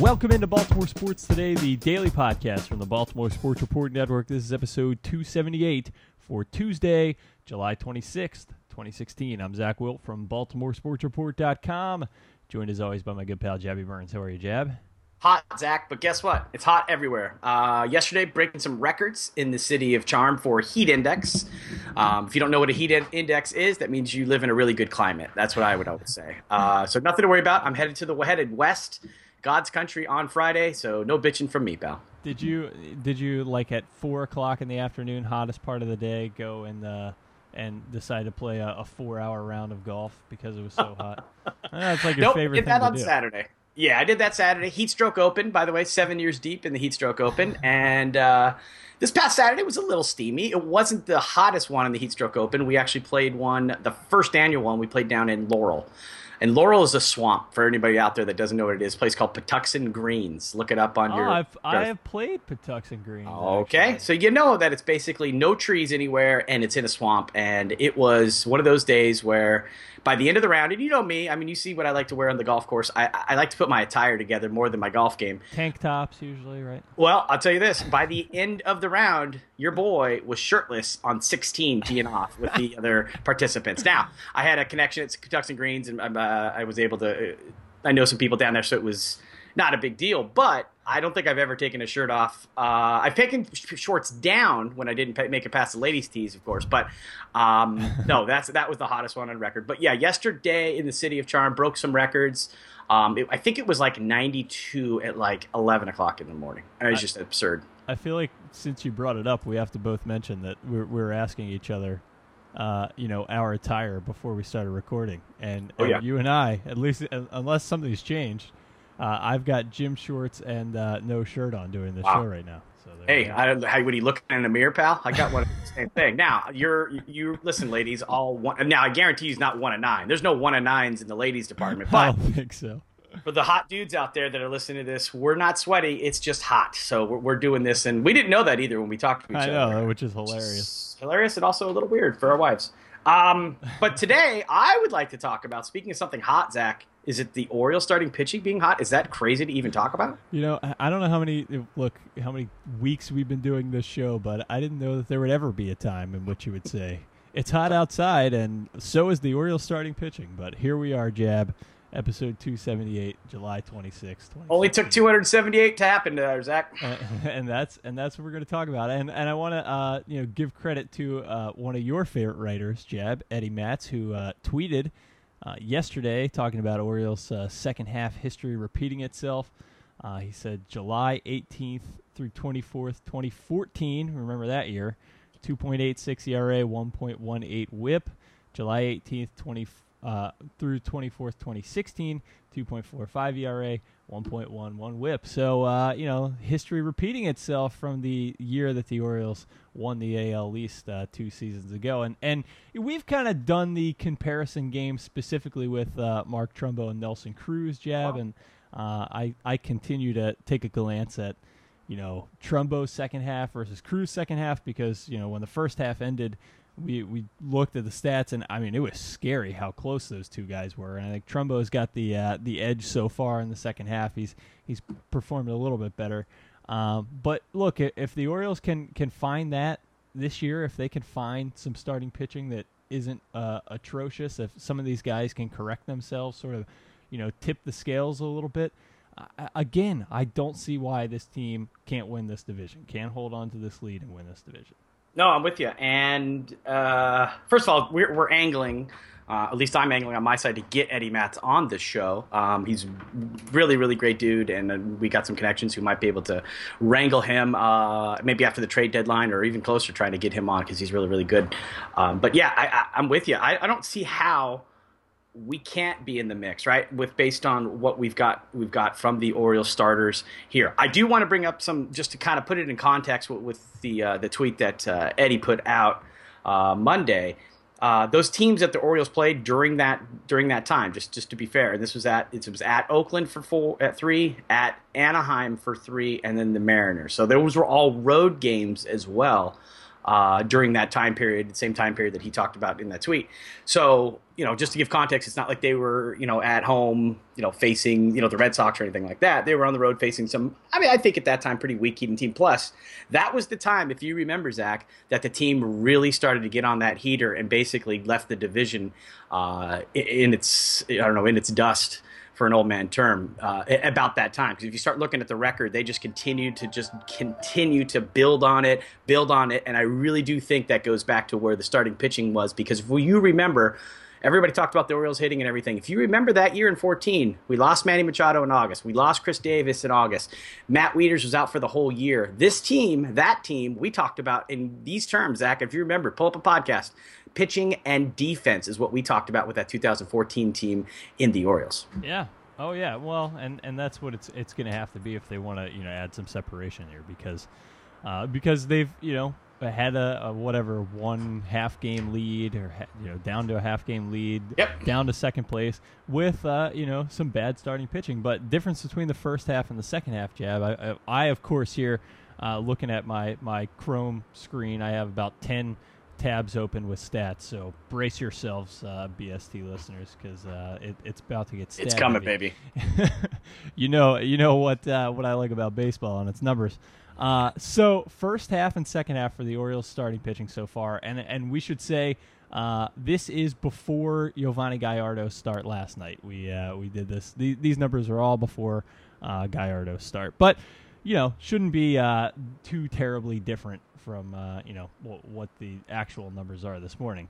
Welcome into Baltimore Sports Today, the daily podcast from the Baltimore Sports Report Network. This is episode 278 for Tuesday, July 26th, 2016. I'm Zach Wilt from BaltimoreSportsReport.com, joined as always by my good pal Jabby Burns. How are you, Jab? Hot, Zach, but guess what? It's hot everywhere. Uh, yesterday, breaking some records in the city of Charm for heat index. Um, if you don't know what a heat in- index is, that means you live in a really good climate. That's what I would always say. Uh, so nothing to worry about. I'm headed to the headed west, God's country on Friday. So no bitching from me, pal. Did you did you like at four o'clock in the afternoon, hottest part of the day, go and uh, and decide to play a, a four hour round of golf because it was so hot? That's like your nope, favorite did thing that to on do. Saturday. Yeah, I did that Saturday. Heatstroke Open, by the way, seven years deep in the Heatstroke Open, and uh, this past Saturday was a little steamy. It wasn't the hottest one in the Heatstroke Open. We actually played one, the first annual one. We played down in Laurel. And Laurel is a swamp for anybody out there that doesn't know what it is. A place called Patuxent Greens. Look it up on Oh, your. I've I have played Patuxent Greens. Okay, actually. so you know that it's basically no trees anywhere and it's in a swamp. And it was one of those days where by the end of the round, and you know me, I mean, you see what I like to wear on the golf course. I, I like to put my attire together more than my golf game. tank tops usually, right? Well, I'll tell you this: by the end of the round, your boy was shirtless on 16 teeing off with the other participants. Now, I had a connection at Patuxent Greens, and uh, I was able to. Uh, I know some people down there, so it was not a big deal. But I don't think I've ever taken a shirt off. Uh, I've taken sh- shorts down when I didn't make it past the ladies' tees, of course. But um, no, that's that was the hottest one on record. But yeah, yesterday in the city of Charm broke some records. Um, it, I think it was like 92 at like 11 o'clock in the morning. It was just absurd. I feel like since you brought it up, we have to both mention that we're we're asking each other, uh, you know, our attire before we started recording, and, Oh, and yeah. you and I, at least unless something's changed, uh, I've got gym shorts and uh, no shirt on doing this Wow. show right now. So Hey. I don't how would he look in the mirror, pal? I got one of the same thing. Now you're you listen, ladies. All one. Now I guarantee he's not one of nine. There's no one of nines in the ladies department. I But don't think so. for the hot dudes out there that are listening to this, we're not sweaty. It's just hot. So we're, we're doing this, and we didn't know that either when we talked to each I other. know, which is hilarious. It's hilarious and also a little weird for our wives. Um, but today I would like to talk about speaking of something hot, Zach. Is it the Orioles starting pitching being hot? Is that crazy to even talk about? You know, I- don't know how many look how many weeks we've been doing this show, but I didn't know that there would ever be a time in which you would say it's hot outside, and so is the Orioles starting pitching. But here we are, Jab, episode two seventy eight, July twenty sixth. Only took 278 to happen there, Zach. and, and that's and that's what we're going to talk about. And and I want to uh, you know give credit to uh, one of your favorite writers, Jab Eddie Matz, who uh, tweeted uh, yesterday talking about Orioles' uh, second half history repeating itself. Uh, he said July 18th through 24th, 2014. Remember that year. 2.86 ERA, 1.18 WHIP. July 18th, 20 uh, through 24th, 2016. 2.45 ERA, 1.11 WHIP. So uh, you know, history repeating itself from the year that the Orioles won the AL East uh, two seasons ago, and and we've kind of done the comparison game specifically with uh, Mark Trumbo and Nelson Cruz jab, Wow. and uh, I I continue to take a glance at you know Trumbo's second half versus Cruz second half because you know when the first half ended. We, we looked at the stats and I mean it was scary how close those two guys were. And I think Trumbo's got the uh, the edge so far in the second half. He's he's performed a little bit better. Um, but look if the Orioles can can find that this year if they can find some starting pitching that isn't uh, atrocious if some of these guys can correct themselves sort of you know tip the scales a little bit I- again I don't see why this team can't win this division can't hold on to this lead and win this division No, I'm with you. And uh, first of all, we're, we're angling. Uh, at least I'm angling on my side to get Eddie Matz on this show. Um, he's really, really great dude, and we got some connections who might be able to wrangle him uh, maybe after the trade deadline or even closer, trying to get him on because he's really, really good. Um, but yeah, I, I'm with you. I, I don't see how we can't be in the mix, right? With based on what we've got, we've got from the Orioles starters here. I do want to bring up some just to kind of put it in context with, with the uh, the tweet that uh, Eddie put out uh, Monday. Uh, those teams that the Orioles played during that during that time, just just to be fair, and this was at it was at Oakland for four at three, at Anaheim for three, and then the Mariners. So those were all road games as well. Uh, during that time period, same time period that he talked about in that tweet. So, you know, just to give context, it's not like they were, you know, at home, you know, facing, you know, the Red Sox or anything like that. They were on the road facing some, I mean, I think at that time, pretty weak Keaton team. Plus, that was the time, if you remember, Zach, that the team really started to get on that heater and basically left the division uh, in its, I don't know, in its dust for an old man term uh, about that time. Because if you start looking at the record, they just continue to just continue to build on it, build on it, and I really do think that goes back to where the starting pitching was. Because if you remember, everybody talked about the Orioles hitting and everything. If you remember that year in 14, we lost Manny Machado in August. We lost Chris Davis in August. Matt Wieters was out for the whole year. This team, that team, we talked about in these terms, Zach. If you remember, pull up a podcast pitching and defense is what we talked about with that 2014 team in the Orioles. Yeah. Oh yeah. Well, and and that's what it's it's going to have to be if they want to you know add some separation here because uh, because they've you know had a, a, whatever one half game lead or you know down to a half game lead yep. down to second place with uh, you know some bad starting pitching but difference between the first half and the second half jab i, I, I of course here uh, looking at my my chrome screen i have about 10 tabs open with stats. So brace yourselves, uh, BST listeners, because uh, it, it's about to get. Stat it's coming, baby. you know, you know what uh, what I like about baseball and its numbers. Uh, so first half and second half for the Orioles starting pitching so far, and and we should say. Uh, this is before Yovani Gallardo's start last night. We uh, we did this. These, these numbers are all before Gallardo's start, but you know shouldn't be too terribly different from uh, you know w- what the actual numbers are this morning.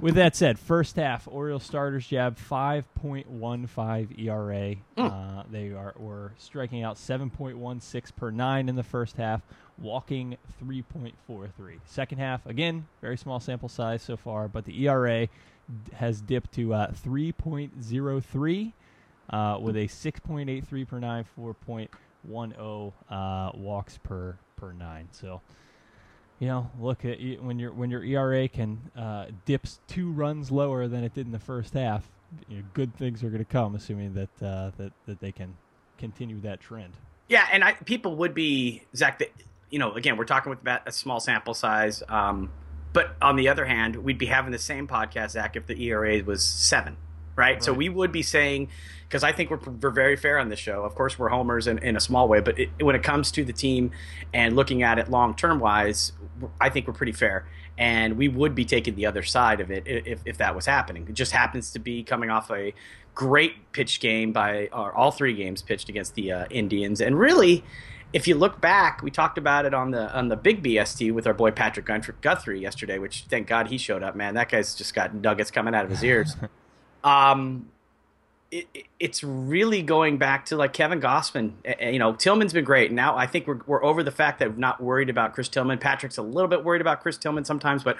With that said, first half Orioles starters jab 5.15 ERA. Mm. Uh, they are were striking out 7.16 per nine in the first half, walking 3.43. Second half again, very small sample size so far, but the ERA has dipped to uh, 3.03 uh, with a 6.83 per nine, 4.10 uh, walks per per nine. So you know, look at when your when your ERA can uh, dips two runs lower than it did in the first half. You know, good things are going to come, assuming that uh, that that they can continue that trend. Yeah, and I, people would be Zach. You know, again, we're talking with about a small sample size. Um, but on the other hand, we'd be having the same podcast, Zach, if the ERA was seven, right? right. So we would be saying, because I think we're, we're very fair on this show. Of course, we're homers in, in a small way, but it, when it comes to the team and looking at it long term wise, I think we're pretty fair, and we would be taking the other side of it if, if that was happening. It just happens to be coming off a great pitch game by all three games pitched against the uh, Indians, and really. If you look back, we talked about it on the on the big BST with our boy Patrick Guthrie yesterday, which thank God he showed up. Man, that guy's just got nuggets coming out of his ears. um, it, it's really going back to like Kevin Gausman. You know, Tillman's been great. Now I think we're, we're over the fact that we're not worried about Chris Tillman. Patrick's a little bit worried about Chris Tillman sometimes, but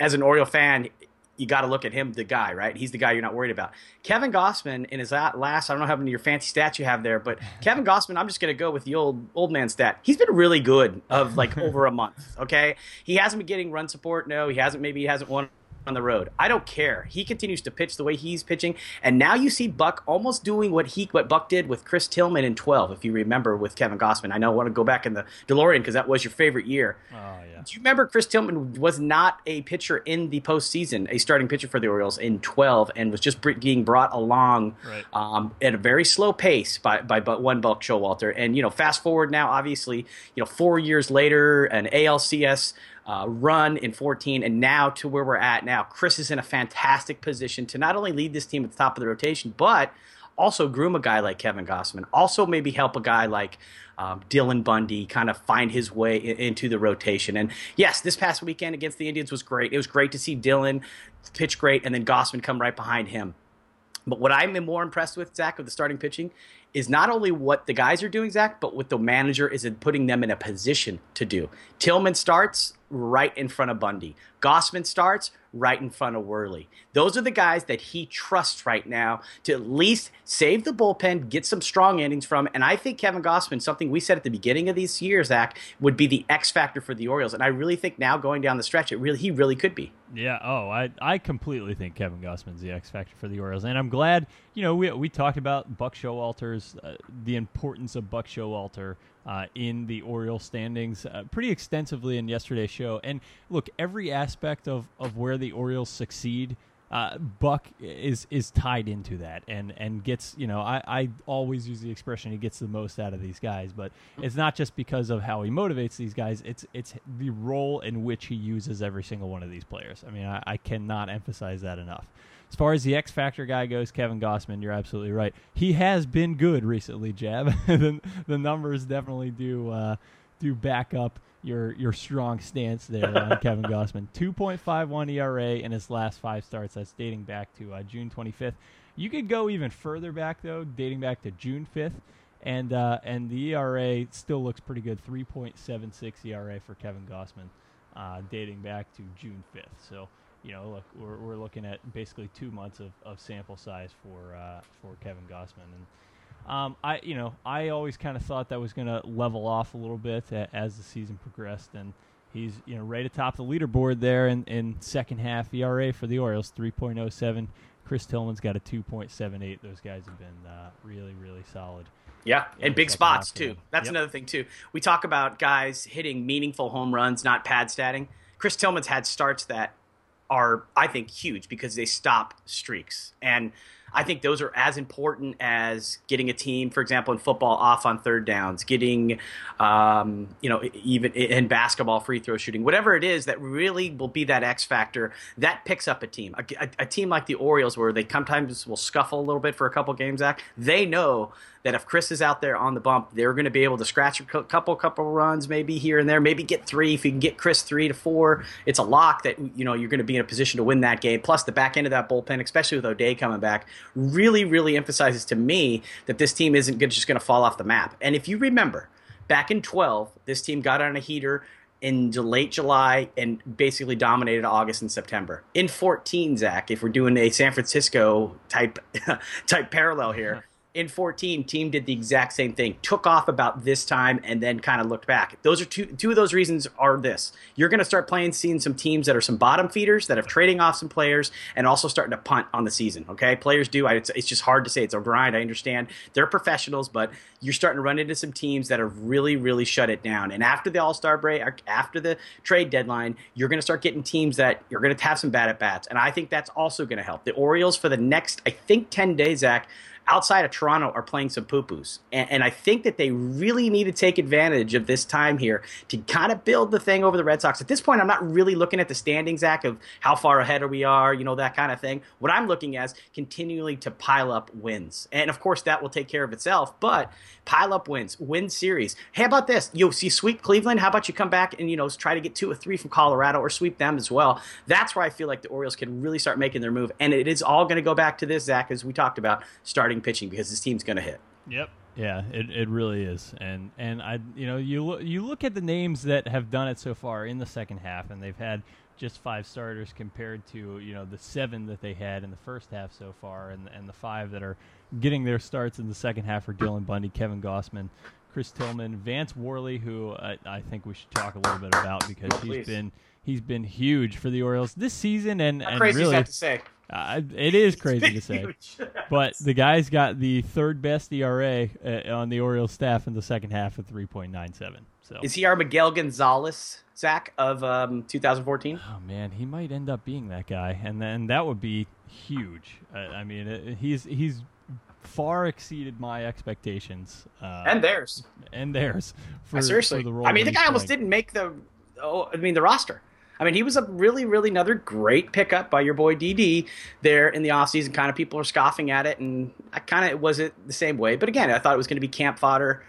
as an Oriole fan, you got to look at him, the guy, right? He's the guy you're not worried about. Kevin Gausman in his last, I don't know how many your fancy stats you have there, but Kevin Gausman, I'm just going to go with the old old man stat. He's been really good of like over a month. Okay, he hasn't been getting run support. No, he hasn't. Maybe he hasn't won on the road. I don't care. He continues to pitch the way he's pitching, and now you see Buck almost doing what he what Buck did with Chris Tillman in 12. If you remember with Kevin Gausman, I know I want to go back in the DeLorean because that was your favorite year. Oh yeah. Do you remember Chris Tillman was not a pitcher in the postseason, a starting pitcher for the Orioles in 12, and was just being brought along right. um, at a very slow pace by by one Buck Showalter. And you know, fast forward now, obviously, you know, four years later, an ALCS uh, run in 14 and now to where we're at now. Chris is in a fantastic position to not only lead this team at the top of the rotation, but also groom a guy like Kevin Gausman, Also, maybe help a guy like um, Dylan Bundy kind of find his way in, into the rotation. And yes, this past weekend against the Indians was great. It was great to see Dylan pitch great and then Gausman come right behind him. But what I'm more impressed with, Zach, of the starting pitching is not only what the guys are doing, Zach, but what the manager is putting them in a position to do. Tillman starts right in front of Bundy. Gausman starts right in front of Worley. Those are the guys that he trusts right now to at least save the bullpen, get some strong innings from. And I think Kevin Gausman, something we said at the beginning of these years, Zach, would be the X factor for the Orioles. And I really think now going down the stretch, it really he really could be. Yeah. Oh, I I completely think Kevin Gausman's the X factor for the Orioles, and I'm glad. You know, we we talked about Buck Showalter's uh, the importance of Buck Showalter uh, in the Orioles standings uh, pretty extensively in yesterday's show. And look, every aspect of, of where the Orioles succeed uh, Buck is is tied into that and and gets you know I, I always use the expression he gets the most out of these guys but it's not just because of how he motivates these guys. It's it's the role in which he uses every single one of these players. I mean I, I cannot emphasize that enough as far as the X Factor guy goes Kevin Gausman, you're absolutely right he has been good recently Jab the, the numbers definitely do uh, do back up your your strong stance there on Kevin Gausman. 2.51 ERA in his last five starts. That's dating back to uh, June 25th. You could go even further back though, dating back to June 5th, and uh, and the ERA still looks pretty good. 3.76 ERA for Kevin Gausman, uh, dating back to June 5th. So you know, look, we're, we're looking at basically two months of, of sample size for uh, for Kevin Gausman, and. Um, I you know I always kind of thought that was going to level off a little bit a, as the season progressed, and he's you know right atop the leaderboard there in, in second half ERA for the Orioles, 3.07. Chris Tillman's got a 2.78. Those guys have been uh, really really solid. Yeah, and big spots too. That's yep. another thing too. We talk about guys hitting meaningful home runs, not pad statting. Chris Tillman's had starts that are I think huge because they stop streaks. And I think those are as important as getting a team, for example, in football, off on third downs, getting, um, you know, even in basketball, free throw shooting, whatever it is that really will be that X factor that picks up a team. A, a, a team like the Orioles, where they sometimes will scuffle a little bit for a couple games, Zach, they know that if Chris is out there on the bump, they're going to be able to scratch a couple couple runs, maybe here and there, maybe get three. If you can get Chris three to four, it's a lock that you know you're going to be in a position to win that game. Plus the back end of that bullpen, especially with O'Day coming back, really really emphasizes to me that this team isn't just going to fall off the map. And if you remember, back in 12, this team got on a heater in late July and basically dominated August and September. In 14, Zach, if we're doing a San Francisco type type parallel here, in 14, team did the exact same thing. Took off about this time and then kind of looked back. Those are two two of those reasons are this. You're going to start playing seeing some teams that are some bottom feeders that are trading off some players and also starting to punt on the season, okay? Players do. It's, it's just hard to say. It's a grind. I understand. They're professionals, but you're starting to run into some teams that have really really shut it down. And after the All-Star break, uh, after the trade deadline, you're going to start getting teams that you're going to have some bad at bats. And I think that's also going to help. The Orioles for the next I think 10 days, Zach, outside of Toronto are playing some poo poos. And, and, I think that they really need to take advantage of this time here to kind of build the thing over the Red Sox. At this point, I'm not really looking at the standings, Zach, of how far ahead are we are, you know, that kind of thing. What I'm looking at is continually to pile up wins. And of course, that will take care of itself, but pile up wins, win series. How about this? You see, sweep Cleveland. How about you come back and, you know, try to get two or three from Colorado or sweep them as well? That's where I feel like the Orioles can really start making their move. And it is all going to go back to this, Zach, as we talked about, starting starting pitching because this team's going to hit. Yep. Yeah, it, it really is, and and I you know you look you look at the names that have done it so far in the second half, and they've had just five starters compared to you know the seven that they had in the first half so far, and and the five that are getting their starts in the second half are Dylan Bundy, Kevin Gausman, Chris Tillman, Vance Worley, who I, I think we should talk a little bit about because oh, he's been he's been huge for the Orioles this season, and, How and crazy really, to say. Uh, it is crazy to say, but the guy's got the third best ERA uh, on the Orioles staff in the second half of 3.97. So is he our Miguel Gonzalez, Zach, of um, 2014? Oh man, he might end up being that guy, and then that would be huge. Uh, I mean, it, he's he's far exceeded my expectations uh, and theirs and theirs. For, seriously, for the role I mean, the guy playing. almost didn't make the. Oh, I mean, the roster. I mean, he was a really, really another great pickup by your boy DD there in the offseason. Kind of people are scoffing at it, and I kind of was it the same way. But again, I thought it was going to be camp fodder.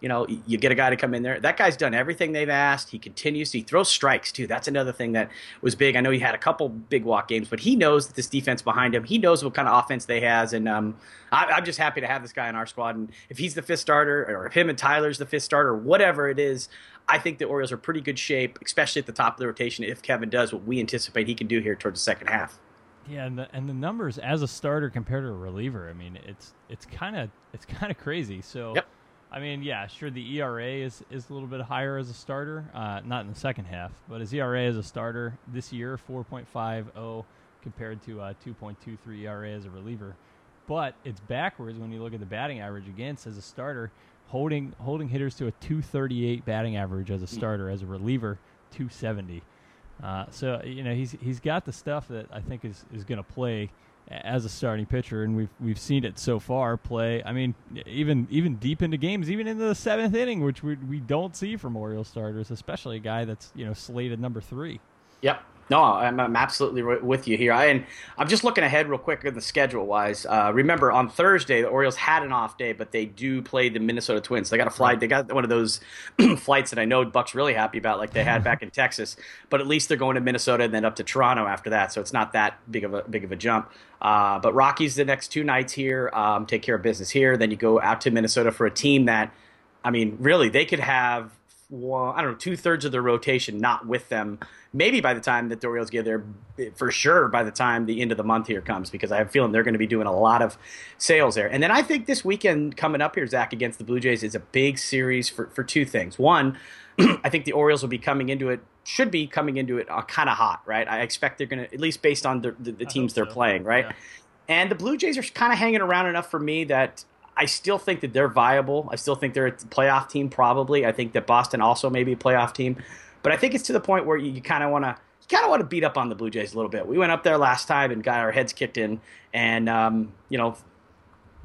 You know, you get a guy to come in there. That guy's done everything they've asked. He continues. He throws strikes too. That's another thing that was big. I know he had a couple big walk games, but he knows that this defense behind him. He knows what kind of offense they has, and um, I, am just happy to have this guy in our squad. And if he's the fifth starter, or if him and Tyler's the fifth starter, whatever it is, I think the Orioles are pretty good shape, especially at the top of the rotation. If Kevin does what we anticipate he can do here towards the second half. Yeah, and the, and the numbers as a starter compared to a reliever, I mean, it's it's kind of it's kind of crazy. So, yep. I mean, yeah, sure, the ERA is, is a little bit higher as a starter, uh, not in the second half, but his ERA as a starter this year, 4.50 compared to uh, 2.23 ERA as a reliever but it's backwards when you look at the batting average against as a starter, holding holding hitters to a 238 batting average as a starter, as a reliever, 270. Uh, so you know he's he's got the stuff that I think is, is going to play as a starting pitcher, and we've we've seen it so far play. I mean, even even deep into games, even into the seventh inning, which we we don't see from Orioles starters, especially a guy that's you know slated number three. Yep. No, I'm, I'm absolutely with you here. I, and I'm just looking ahead real quick in the schedule wise. Uh, remember, on Thursday, the Orioles had an off day, but they do play the Minnesota Twins. They got a flight. They got one of those flights that I know Buck's really happy about, like they had back in Texas. But at least they're going to Minnesota and then up to Toronto after that, so it's not that big of a big of a jump. Uh, but Rockies the next two nights here, um, take care of business here. Then you go out to Minnesota for a team that, I mean, really, they could have well, I don't know, two thirds of the rotation not with them. Maybe by the time that the Orioles get there, for sure by the time the end of the month here comes, because I have a feeling they're going to be doing a lot of sales there. And then I think this weekend coming up here, Zach, against the Blue Jays is a big series for, for two things. One, I think the Orioles will be coming into it, should be coming into it uh, kind of hot, right? I expect they're going to, at least based on the, the, the teams they're playing, right? Yeah. And the Blue Jays are kind of hanging around enough for me that I still think that they're viable. I still think they're a playoff team, probably. I think that Boston also may be a playoff team. But I think it's to the point where you, you kind of want to kind of want to beat up on the Blue Jays a little bit. We went up there last time and got our heads kicked in, and um, you know,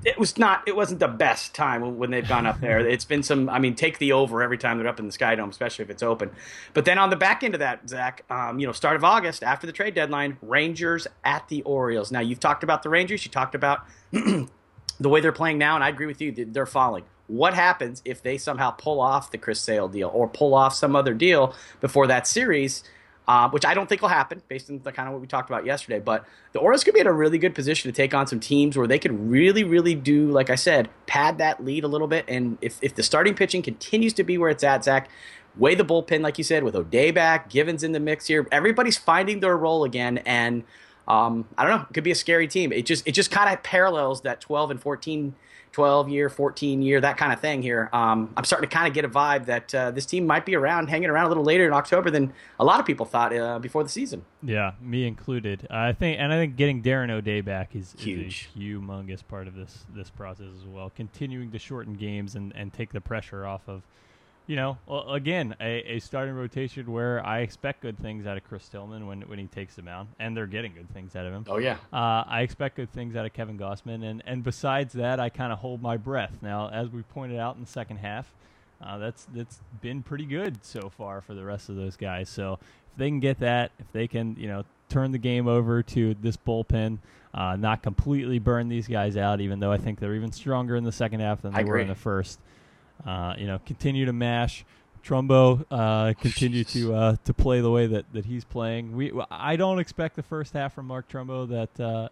it was not it wasn't the best time when they've gone up there. It's been some. I mean, take the over every time they're up in the Sky Dome, especially if it's open. But then on the back end of that, Zach, um, you know, start of August after the trade deadline, Rangers at the Orioles. Now you've talked about the Rangers. You talked about the way they're playing now, and I agree with you, they're falling. What happens if they somehow pull off the Chris Sale deal or pull off some other deal before that series? Uh, which I don't think will happen based on the kind of what we talked about yesterday. But the Orioles could be in a really good position to take on some teams where they could really, really do, like I said, pad that lead a little bit. And if, if the starting pitching continues to be where it's at, Zach, weigh the bullpen, like you said, with O'Day back, Givens in the mix here. Everybody's finding their role again. And um, I don't know. It could be a scary team. It just it just kind of parallels that 12 and 14, 12 year, 14 year, that kind of thing here. Um, I'm starting to kind of get a vibe that uh, this team might be around, hanging around a little later in October than a lot of people thought uh, before the season. Yeah, me included. I think, and I think getting Darren O'Day back is, Huge. is a humongous part of this this process as well. Continuing to shorten games and, and take the pressure off of you know, again, a, a, starting rotation where I expect good things out of Chris Tillman when, when he takes the mound, and they're getting good things out of him. Oh yeah. Uh, I expect good things out of Kevin Gausman, and and besides that, I kind of hold my breath. Now, as we pointed out in the second half, uh, that's that's been pretty good so far for the rest of those guys. So if they can get that, if they can, you know, turn the game over to this bullpen. Uh, not completely burn these guys out, even though I think they're even stronger in the second half than they were in the first. Uh, you know, continue to mash. Trumbo uh, continue to uh, to play the way that, that he's playing. We I don't expect the first half from Mark Trumbo that, uh,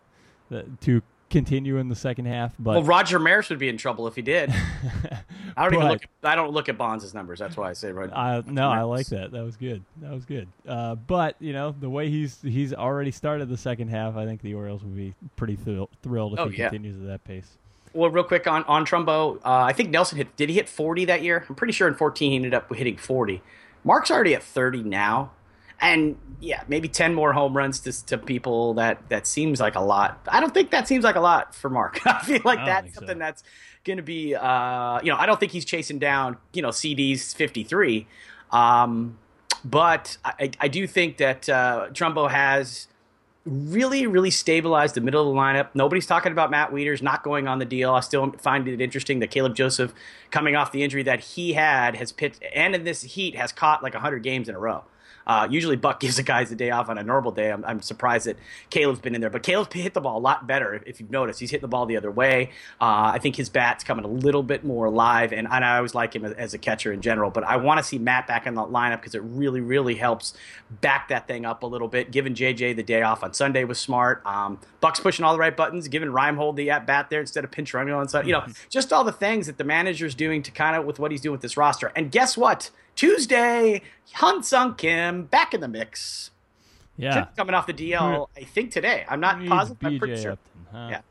that to continue in the second half. But well, Roger Maris would be in trouble if he did. I don't but, even look. At, I don't look at Bonds' numbers. That's why I say Roger. Uh, no, I like that. That was good. That was good. Uh, but you know the way he's he's already started the second half, I think the Orioles would be pretty thrilled if oh, he yeah. continues at that pace well, real quick on on Trumbo, uh, I think Nelson hit. Did he hit 40 that year? I'm pretty sure in 14 he ended up hitting 40. Mark's already at 30 now, and yeah, maybe 10 more home runs to, to people. That that seems like a lot. I don't think that seems like a lot for Mark. I feel like I that's something so. that's going to be. Uh, you know, I don't think he's chasing down you know CD's 53. Um, but I, I do think that uh, Trumbo has really, really stabilized the middle of the lineup. Nobody's talking about Matt Wieters not going on the deal. I still find it interesting that Caleb Joseph, coming off the injury that he had, has pitched and in this heat has caught like 100 games in a row. Uh, usually Buck gives the guys a day off on a normal day. I'm, I'm, surprised that Caleb's been in there, but Caleb's hit the ball a lot better. If you've noticed, he's hitting the ball the other way. Uh, I think his bat's coming a little bit more alive, and, and I always like him as, as, a catcher in general. But I want to see Matt back in the lineup because it really, really helps back that thing up a little bit. Giving JJ the day off on Sunday was smart. Um, Buck's pushing all the right buttons, giving Reimold the at bat there instead of pinch running on Sunday. You know, just all the things that the manager's doing to kind of with what he's doing with this roster. And guess what? Tuesday, Hyun Soo Kim back in the mix. Yeah, coming off the DL, I think today. I'm not positive. I'm pretty sure. Upton, huh? Yeah.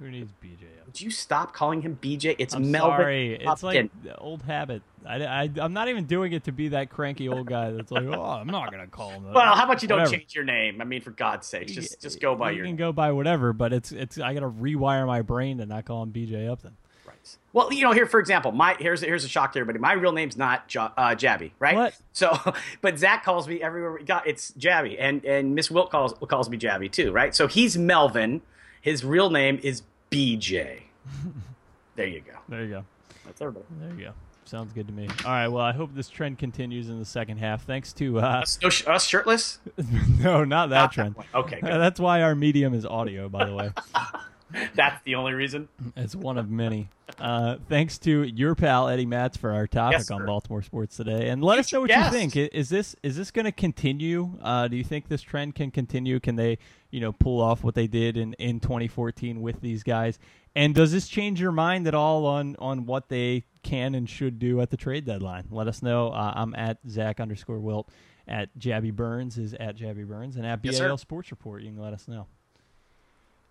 Who needs BJ up? Would you stop calling him BJ? It's I'm Melvin. sorry. It's Upton. like the old habit. I, I, I'm not even doing it to be that cranky old guy that's like, oh, I'm not going to call him that. Well, how about you don't change your name? I mean, for God's sake, just just go by you your can name. go by whatever, but it's it's I got to rewire my brain to not call him BJ Upton. Right. Well, you know, here for example, my here's here's a shock to everybody. My real name's not jo- uh, Jabby, right? What? So, but Zach calls me everywhere we got. It's Jabby, and and Miss Wilt calls calls me Jabby too, right? So he's Melvin. His real name is BJ. there you go. There you go. That's everybody. There you go. Sounds good to me. All right. Well, I hope this trend continues in the second half. Thanks to uh, Us, no sh- us shirtless. no, not that Not trend. one. Okay, good. That's why our medium is audio, by the way. That's the only reason. It's one of many. Uh, thanks to your pal Eddie Matz for our topic Yes, on. Baltimore sports today, and let us know what Yes. you think. Is this is this going to continue? Uh, do you think this trend can continue? Can they, you know, pull off what they did in, in 2014 with these guys? And does this change your mind at all on on what they can and should do at the trade deadline? Let us know. Uh, I'm at Zach underscore Wilt. At Jabby Burns is at Jabby Burns, and at Yes, BAL sir. Sports Report. You can let us know.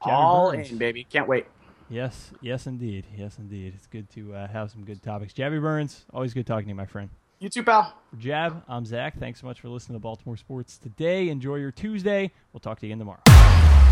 Jabby All Burns. in, baby. Can't wait. Yes, yes, indeed, yes, indeed. It's good to uh, have some good topics. Jabby Burns, always good talking to you, my friend. You too, pal. For Jab, I'm Zach. Thanks so much for listening to Baltimore Sports today. Enjoy your Tuesday. We'll talk to you again tomorrow.